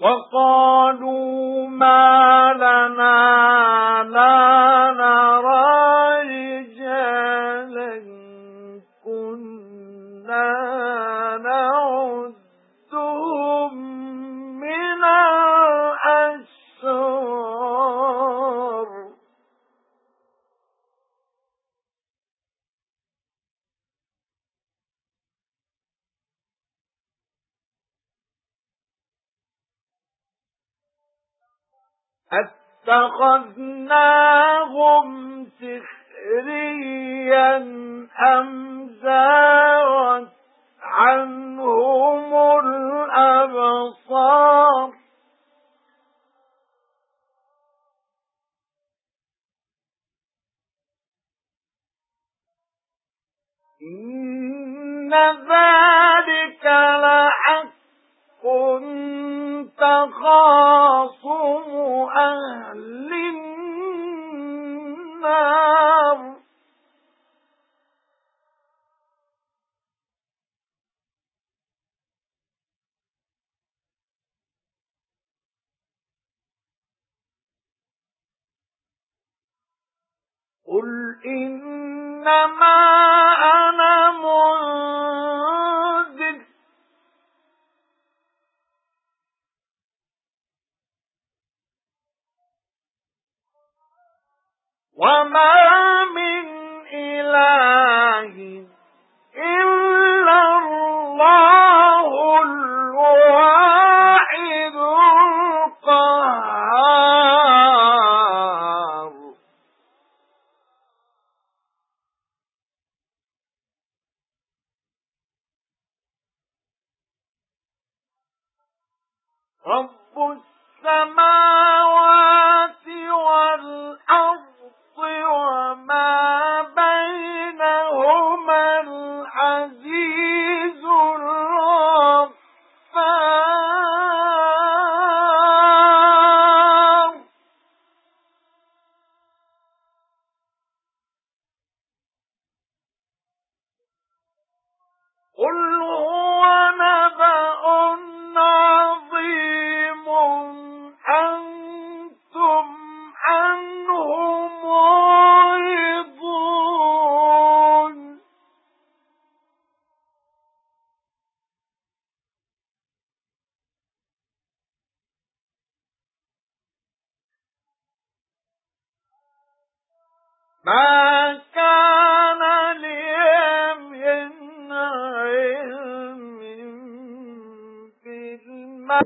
وَقَالُوا مَا لَنَا لَا نَرَى رِجَالًا كُنَّا أَتَّخَذْنَاهُمْ سِخْرِيًّا أَمْ زَاغَتْ عَنْهُمُ الْأَبْصَارُ إِنَّ ذَلِكَ لَحَقٌّ تَخَاصُمُ قُلْ إِنَّمَا أَنَا مُنذِرٌ. وَمَا رَبُّ السَّمَاوَاتِ وَالْأَرْضِ وَمَا بَيْنَهُمَا الْعَزِيزُ الْغَفَّارُ. قُلْ مَا كَانَ